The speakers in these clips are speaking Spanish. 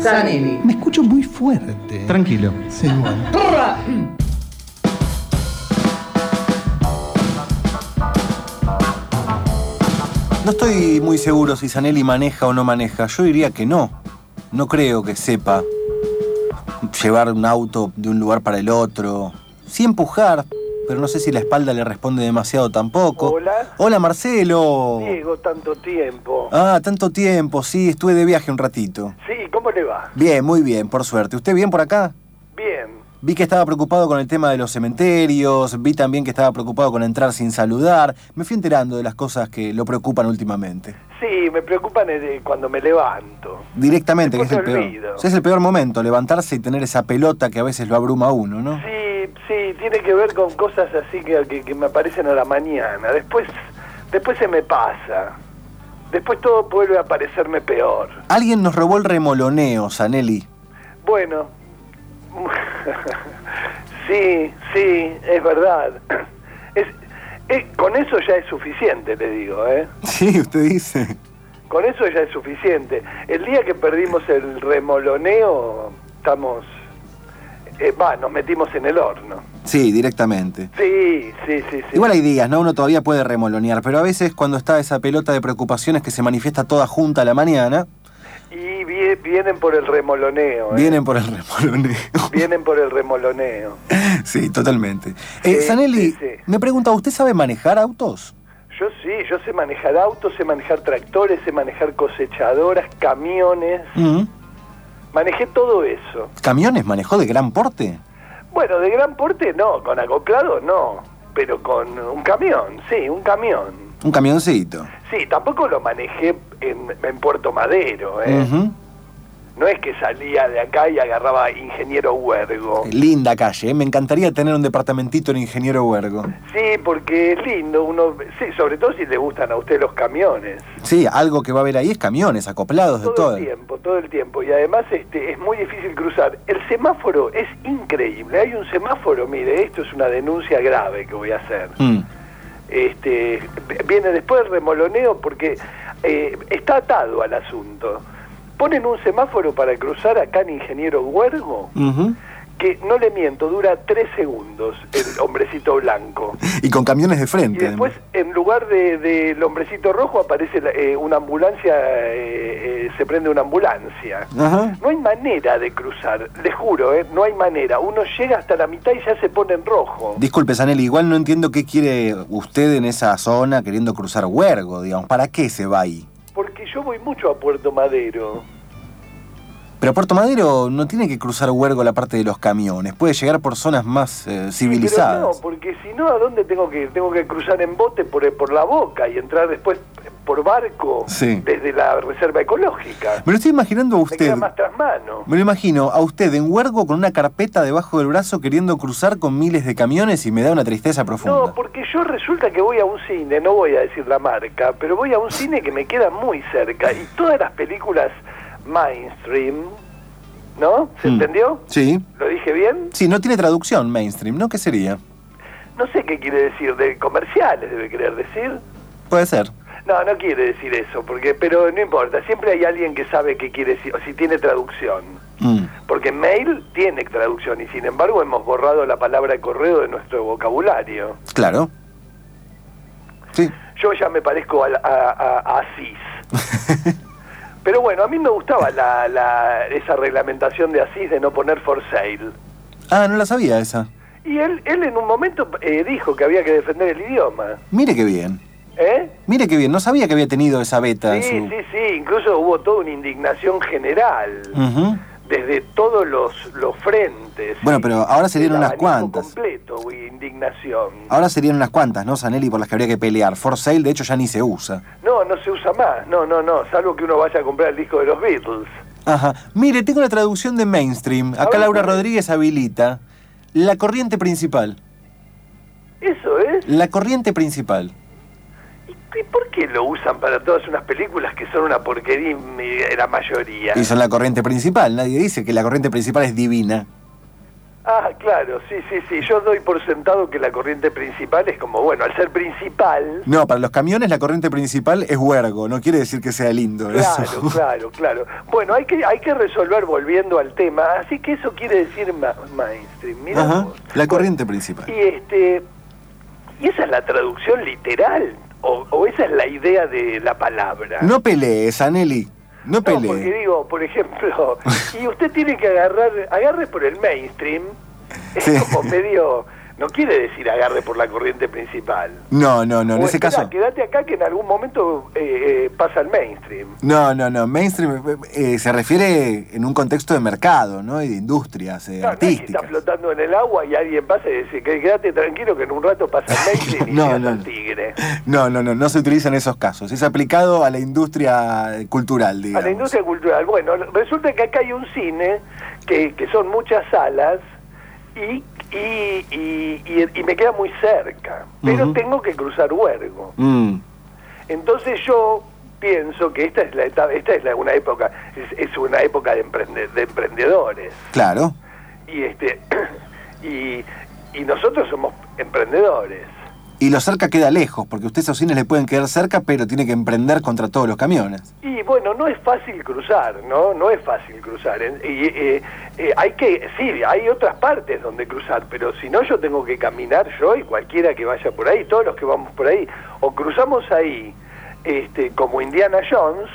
Zanelli. Me escucho muy fuerte. Tranquilo. Sí, bueno. No estoy muy seguro si Zanelli maneja o no maneja. Yo diría que no. No creo que sepa llevar un auto de un lugar para el otro. Sí empujar, pero no sé si la espalda le responde demasiado tampoco. Hola. Hola, Marcelo. Diego, tanto tiempo. Ah, tanto tiempo, sí, estuve de viaje un ratito. Sí, ¿cómo le va? Bien, muy bien, por suerte. ¿Usted bien por acá? Bien. Vi que estaba preocupado con el tema de los cementerios, vi también que estaba preocupado con entrar sin saludar. Me fui enterando de las cosas que lo preocupan últimamente. Sí, me preocupan cuando me levanto. Directamente, que es el peor. es el peor momento, levantarse y tener esa pelota que a veces lo abruma a uno, ¿no? Sí, sí, tiene que ver con cosas así que, que, que me aparecen a la mañana. Después, después se me pasa. Después todo vuelve a parecerme peor. Alguien nos robó el remoloneo, Zanelli. Bueno, sí, sí, es verdad. Es, es- con eso ya es suficiente, le digo, ¿eh? Sí, usted dice. Con eso ya es suficiente. El día que perdimos el remoloneo, estamos... eh, Va, nos metimos en el horno. Sí, directamente. Sí, sí, sí, sí. Igual hay días, ¿no? Uno todavía puede remolonear, pero a veces cuando está esa pelota de preocupaciones que se manifiesta toda junta a la mañana, Y vie- vienen por el remoloneo. ¿eh? vienen por el remoloneo. Vienen por el remoloneo. Sí, totalmente. Eh, Sí, sí. me pregunta, ¿usted sabe manejar autos? Yo sí, yo sé manejar autos, sé manejar tractores, sé manejar cosechadoras, camiones. Mm. Manejé todo eso. ¿Camiones manejó de gran porte? Bueno, de gran porte no, con acoplado no, pero con un camión, sí, un camión. Un camioncito. Sí, tampoco lo manejé en, en Puerto Madero, ¿eh? No es que salía de acá y agarraba Ingeniero Huergo. Linda calle, ¿eh? me encantaría tener un departamentito en Ingeniero Huergo. Sí, porque es lindo, uno, sí, sobre todo si le gustan a usted los camiones. Sí, algo que va a haber ahí es camiones, acoplados de Todo todo. el tiempo, todo el tiempo. Y además este, es muy difícil cruzar. El semáforo es increíble. Hay un semáforo, mire, esto es una denuncia grave que voy a hacer. Mm. Este, viene después del remoloneo porque eh, está atado al asunto. Ponen un semáforo para cruzar acá en Ingeniero Huergo, que no le miento, dura tres segundos el hombrecito blanco. Y con camiones de Y frente. después, en lugar de- del hombrecito rojo, aparece la- eh, una ambulancia, eh, eh, se prende una ambulancia. No hay manera de cruzar, les juro, no hay manera. Uno llega hasta la mitad y ya se pone en rojo. Disculpe, Zanelli, igual no entiendo qué quiere usted en esa zona queriendo cruzar Huergo, digamos. ¿Para qué se va ahí? Porque yo voy mucho a Puerto Madero. Pero Puerto Madero no tiene que cruzar Huergo la parte de los camiones, puede llegar por zonas más eh, Pero civilizadas. no, porque si no, ¿a dónde tengo que ir? Tengo que cruzar en bote por, por la boca y entrar después por barco Sí. desde la reserva ecológica. Me lo estoy imaginando a Me usted. queda más tras mano. Me lo imagino a usted en Huergo con una carpeta debajo del brazo queriendo cruzar con miles de camiones y me da una tristeza profunda. No, porque yo resulta que voy a un cine, no voy a decir la marca, pero voy a un cine que me queda muy cerca y todas las películas mainstream, ¿no? ¿Se Mm. entendió? Sí. ¿Lo dije bien? Sí, no tiene traducción mainstream, ¿no? ¿Qué sería? No sé qué quiere decir, de comerciales debe querer decir. Puede ser. No, no quiere decir eso, porque pero no importa, siempre hay alguien que sabe qué quiere decir, o si tiene traducción. Mm. Porque mail tiene traducción y sin embargo hemos borrado la palabra correo de nuestro vocabulario. Claro. Sí. Yo ya me parezco a, la- a, a- a Asís. Pero bueno, a mí me gustaba la, la- esa reglamentación de Asís de no poner for sale. ah, no la sabía esa. Y él, él en un momento eh, dijo que había que defender el idioma. Mire qué bien. ¿Eh? Mire qué bien. No sabía que había tenido esa beta Sí, en su... sí, sí. Incluso hubo toda una indignación general. Desde todos los, los frentes. Bueno, pero ahora serían unas cuantas. completo, indignación. Ahora serían unas cuantas, ¿no, Zanelli? Por las que habría que pelear. For sale, de hecho, ya ni se usa. No, no se usa más. No, no, no. Salvo que uno vaya a comprar el disco de los Beatles. Ajá. Mire, tengo la traducción de mainstream. Acá ver, Laura. Rodríguez habilita. La corriente principal. Eso es. La corriente principal. ¿Y por qué lo usan para todas unas películas que son una porquería la mayoría? Y son la corriente principal. Nadie dice que la corriente principal es divina. Ah, claro, sí, sí, sí. Yo doy por sentado que la corriente principal es como, bueno, al ser principal... No, para los camiones la corriente principal es huergo, no quiere decir que sea lindo. Claro, eso. claro, claro. Bueno, hay que, hay que resolver volviendo al tema, así que eso quiere decir ma- mainstream. Mirá Ajá, vos. la corriente principal. Y este y esa es la traducción literal o, o esa es la idea de la palabra. No pelees, Aneli, no No, porque pelees. digo, por ejemplo, y usted tiene que agarrar, agarre por el mainstream, es Sí. como medio, no quiere decir agarre por la corriente principal. No, no, no, en O ese espera, caso... Quédate acá que en algún momento eh, eh, pasa el mainstream. No, no, no, mainstream eh, eh, se refiere en un contexto de mercado, ¿no? Y de industrias eh, No, no es que está artísticas. flotando en el agua y alguien pasa y dice que quédate tranquilo que en un rato pasa el mainstream y No, no, no. tigre. No, no, no, no se utiliza en esos casos. Es aplicado a la industria cultural, A digamos. la industria cultural. Bueno, resulta que acá hay un cine que, que son muchas salas y, y, y, y- y me queda muy cerca, pero tengo que cruzar Huergo. Mm, Entonces yo pienso que esta es la etapa, esta es la- una época, es, es una época de, emprende- de emprendedores claro. y este y, y nosotros somos emprendedores. Y lo cerca queda lejos, porque usted esos cines le pueden quedar cerca, pero tiene que emprender contra todos los camiones. Y bueno, no es fácil cruzar, ¿no? No es fácil cruzar. Y, eh, eh, hay que, sí, hay otras partes donde cruzar, pero si no yo tengo que caminar yo y cualquiera que vaya por ahí, todos los que vamos por ahí, o cruzamos ahí este, como Indiana Jones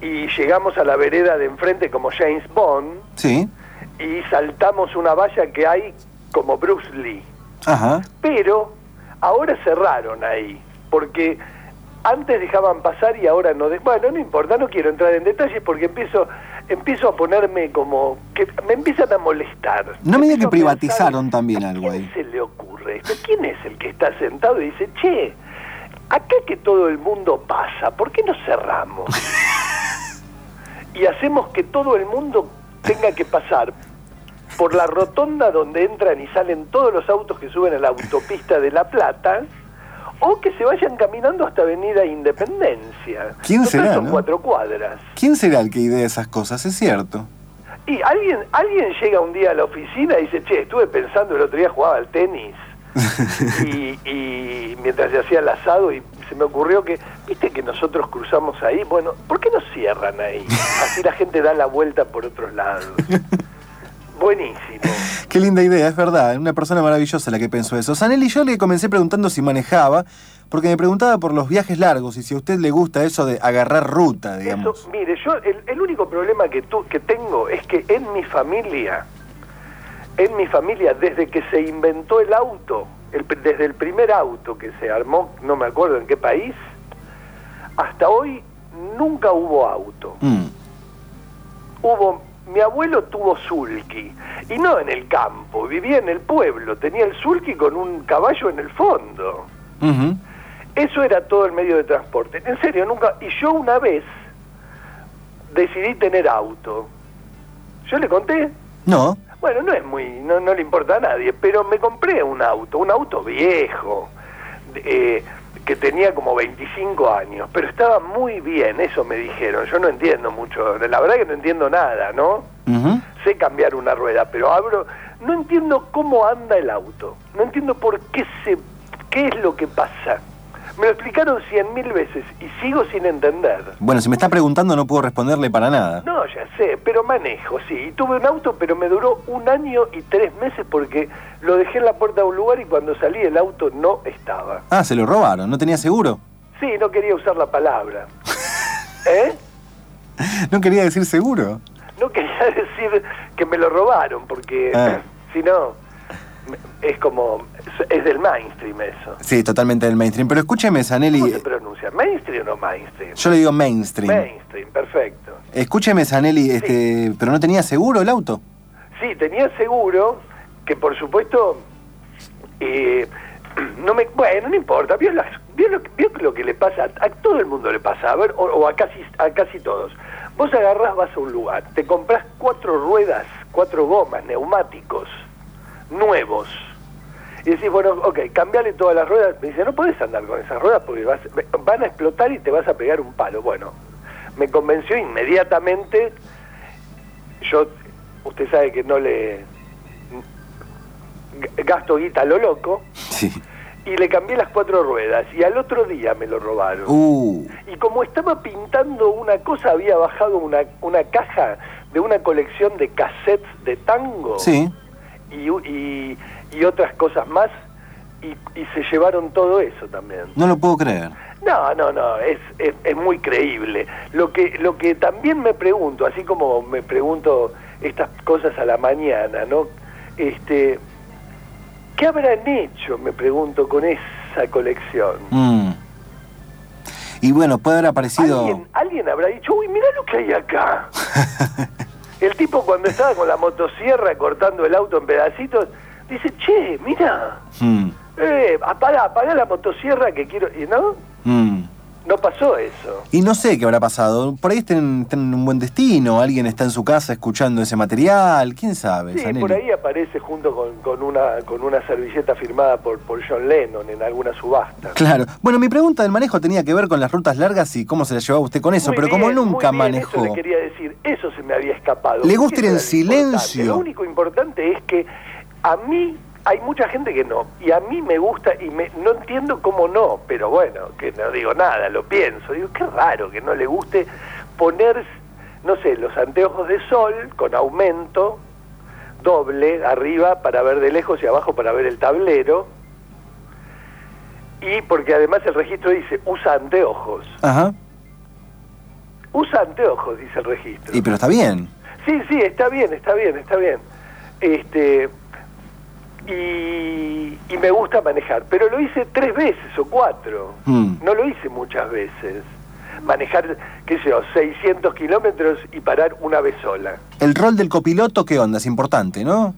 y llegamos a la vereda de enfrente como James Bond Sí. y saltamos una valla que hay como Bruce Lee. Ajá. Pero ahora cerraron ahí, porque antes dejaban pasar y ahora no. De... Bueno, no importa, no quiero entrar en detalles porque empiezo empiezo a ponerme como que me empiezan a molestar. No me diga Empiezo que privatizaron pensar, también ¿a algo quién ahí. se le ocurre esto? ¿Quién es el que está sentado y dice, che, acá que todo el mundo pasa, ¿por qué no cerramos? y hacemos que todo el mundo tenga que pasar por la rotonda donde entran y salen todos los autos que suben a la autopista de La Plata, o que se vayan caminando hasta Avenida Independencia. ¿Quién Total, será, Son no? cuatro cuadras. ¿Quién será el que idea esas cosas? Es cierto. Y alguien, alguien llega un día a la oficina y dice, che, estuve pensando, el otro día jugaba al tenis, y, y mientras se hacía el asado y se me ocurrió que, viste que nosotros cruzamos ahí, bueno, ¿por qué no cierran ahí? Así la gente da la vuelta por otros lados. Buenísimo. Qué linda idea, es verdad. Una persona maravillosa la que pensó eso. Sanelli, yo le comencé preguntando si manejaba, porque me preguntaba por los viajes largos y si a usted le gusta eso de agarrar ruta, digamos. Eso, mire, yo el, el único problema que, tu, que tengo es que en mi familia, en mi familia, desde que se inventó el auto, el desde el primer auto que se armó, no me acuerdo en qué país, hasta hoy nunca hubo auto. Mm, Hubo, mi abuelo tuvo sulky, y no en el campo, vivía en el pueblo, tenía el sulky con un caballo en el fondo. Eso era todo el medio de transporte. En serio, nunca. Y yo una vez decidí tener auto. ¿Yo le conté? No. Bueno, no es muy. No, no le importa a nadie, pero me compré un auto, un auto viejo, eh, que tenía como 25 años, pero estaba muy bien, eso me dijeron. Yo no entiendo mucho, la verdad que no entiendo nada, ¿no? Sé cambiar una rueda, pero abro, no entiendo cómo anda el auto, no entiendo por qué se, qué es lo que pasa. Me lo explicaron cien mil veces y sigo sin entender. Bueno, si me está preguntando no puedo responderle para nada. No, ya sé, pero manejo, sí. Y tuve un auto, pero me duró un año y tres meses porque lo dejé en la puerta de un lugar y cuando salí el auto no estaba. Ah, se lo robaron, ¿no tenía seguro? Sí, no quería usar la palabra. ¿Eh? No quería decir seguro. No quería decir que me lo robaron, porque Ah. si no, es como, es del mainstream eso. Sí, totalmente del mainstream. Pero escúcheme, ¿Cómo Sanelli. se pronuncia? ¿Mainstream o no mainstream? Yo le digo mainstream. Mainstream, perfecto. Escúcheme, Sanelli, este, pero no tenía seguro el auto. Sí, tenía seguro que por supuesto, eh, no me, bueno, no importa, vio, las, vio, lo, vio lo que le pasa, a, a todo el mundo le pasa, a ver, o, o a, casi, a casi todos. Vos agarrás, vas a un lugar, te compras cuatro ruedas, cuatro gomas, neumáticos, nuevos. Y decís, bueno, ok, cambiale todas las ruedas. Me dice, no podés andar con esas ruedas porque vas, van a explotar y te vas a pegar un palo. Bueno, me convenció inmediatamente. Yo, usted sabe que no le gasto guita a lo loco Sí. y le cambié las cuatro ruedas y al otro día me lo robaron. Uh. Y como estaba pintando una cosa, había bajado una, una caja de una colección de cassettes de tango Sí. Y, y, y otras cosas más y, y se llevaron todo eso también. No lo puedo creer. No, no, no, es, es, es muy creíble. Lo que, lo que también me pregunto, así como me pregunto estas cosas a la mañana, ¿no? Este, ¿Qué habrán hecho, me pregunto, con esa colección? Mm. Y bueno, puede haber aparecido. ¿Alguien, alguien habrá dicho, uy, mira lo que hay acá. El tipo cuando estaba con la motosierra cortando el auto en pedacitos, dice, che, mira, Mm. eh, apaga, apaga la motosierra que quiero... Y no, Mm. No pasó eso. Y no sé qué habrá pasado. Por ahí estén, en un buen destino. Alguien está en su casa escuchando ese material. ¿Quién sabe? Sí, por ahí aparece junto con, con una con una servilleta firmada por, por John Lennon en alguna subasta. Claro. Bueno, mi pregunta del manejo tenía que ver con las rutas largas y cómo se la llevaba usted con eso, Muy pero como bien, nunca muy bien, manejó. Eso le quería decir, eso se me había escapado. ¿Le gusta ir en importante. silencio? Lo único importante es que a mí hay mucha gente que no, y a mí me gusta, y me, no entiendo cómo no, pero bueno, que no digo nada, lo pienso. Digo, qué raro que no le guste poner, no sé, los anteojos de sol con aumento doble arriba para ver de lejos y abajo para ver el tablero. Y porque además el registro dice, usa anteojos. Ajá. Usa anteojos, dice el registro. Y pero está bien. Sí, sí, está bien, está bien, está bien. Este y, y me gusta manejar, pero lo hice tres veces o cuatro. Mm. No lo hice muchas veces. Manejar, qué sé yo, 600 kilómetros y parar una vez sola. El rol del copiloto, ¿qué onda? Es importante, ¿no?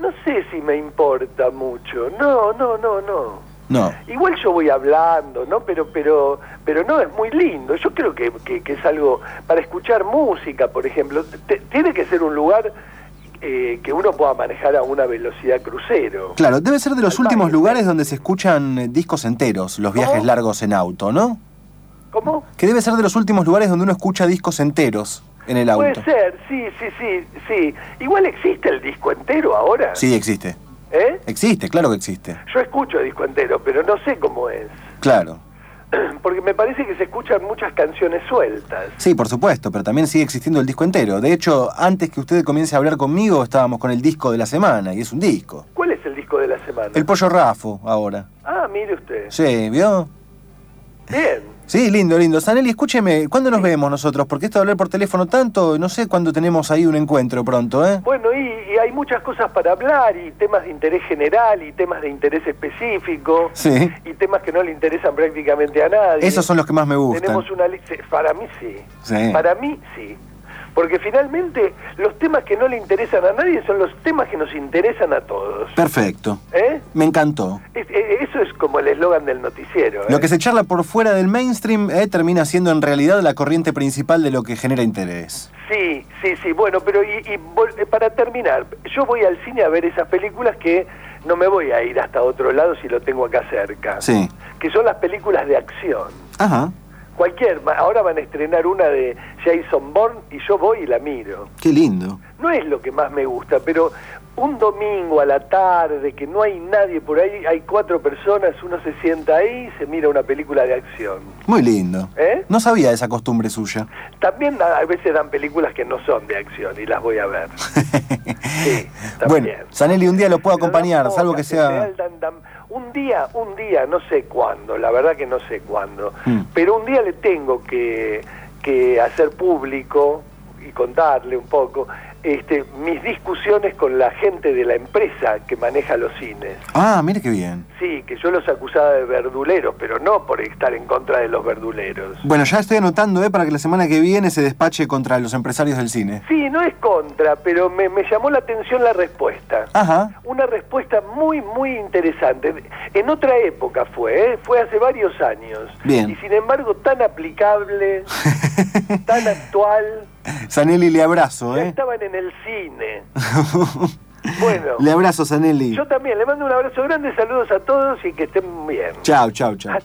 No sé si me importa mucho. No, no, no, no. No. Igual yo voy hablando, ¿no? Pero, pero, pero no es muy lindo. Yo creo que, que- que es algo para escuchar música, por ejemplo. Te- tiene que ser un lugar eh, que uno pueda manejar a una velocidad crucero. Claro, debe ser de los Al últimos baile. lugares donde se escuchan eh, discos enteros, los viajes ¿Cómo? largos en auto, ¿no? ¿Cómo? Que debe ser de los últimos lugares donde uno escucha discos enteros en el Puede auto. ser, sí, sí, sí, sí. Igual existe el disco entero ahora. Sí, existe. ¿Eh? Existe, claro que existe. Yo escucho disco entero, pero no sé cómo es. Claro. Porque me parece que se escuchan muchas canciones sueltas. Sí, por supuesto, pero también sigue existiendo el disco entero. De hecho, antes que usted comience a hablar conmigo, estábamos con el disco de la semana, y es un disco. ¿Cuál es el disco de la semana? El Pollo Rafo, ahora. Ah, mire usted. Sí, ¿vio? Bien. Sí, lindo, lindo. Saneli, escúcheme, ¿cuándo nos vemos nosotros? Porque esto de hablar por teléfono tanto, no sé cuándo tenemos ahí un encuentro pronto, ¿eh? Bueno, y, y hay muchas cosas para hablar, y temas de interés general, y temas de interés específico, Sí. y temas que no le interesan prácticamente a nadie. Esos son los que más me gustan. Tenemos una lista, para mí sí. Sí. Para mí sí. Porque finalmente los temas que no le interesan a nadie son los temas que nos interesan a todos. Perfecto. ¿Eh? Me encantó. Es- eh, eso es como el eslogan del noticiero. ¿eh? Lo que se charla por fuera del mainstream eh, termina siendo en realidad la corriente principal de lo que genera interés. Sí, sí, sí. Bueno, pero y, y eh, para terminar, yo voy al cine a ver esas películas que no me voy a ir hasta otro lado si lo tengo acá cerca. Sí. Que son las películas de acción. Ajá. Cualquier, ahora van a estrenar una de Jason Bourne y yo voy y la miro. Qué lindo. No es lo que más me gusta, pero un domingo a la tarde que no hay nadie por ahí, hay cuatro personas, uno se sienta ahí y se mira una película de acción. Muy lindo. ¿Eh? No sabía esa costumbre suya. También a veces dan películas que no son de acción y las voy a ver. Sí, bueno, también. Saneli, un día lo puedo acompañar, salvo que sea... general dan- dan- un día, un día, no sé cuándo, la verdad que no sé cuándo, Mm. pero un día le tengo que, que hacer público y contarle un poco este, mis discusiones con la gente de la empresa que maneja los cines. Ah, mire qué bien. Sí, que yo los acusaba de verduleros, pero no por estar en contra de los verduleros. Bueno, ya estoy anotando, ¿eh? Para que la semana que viene se despache contra los empresarios del cine. Sí, no es contra, pero me, me llamó la atención la respuesta. Ajá. Una respuesta muy, muy interesante. En otra época fue, ¿eh? fue hace varios años. Bien. Y sin embargo tan aplicable, tan actual. Saneli, le abrazo, ¿eh? estaban en el cine. Bueno, Le abrazo, Saneli. yo también le mando un abrazo grande, saludos a todos y que estén bien. Chao, chao, chao.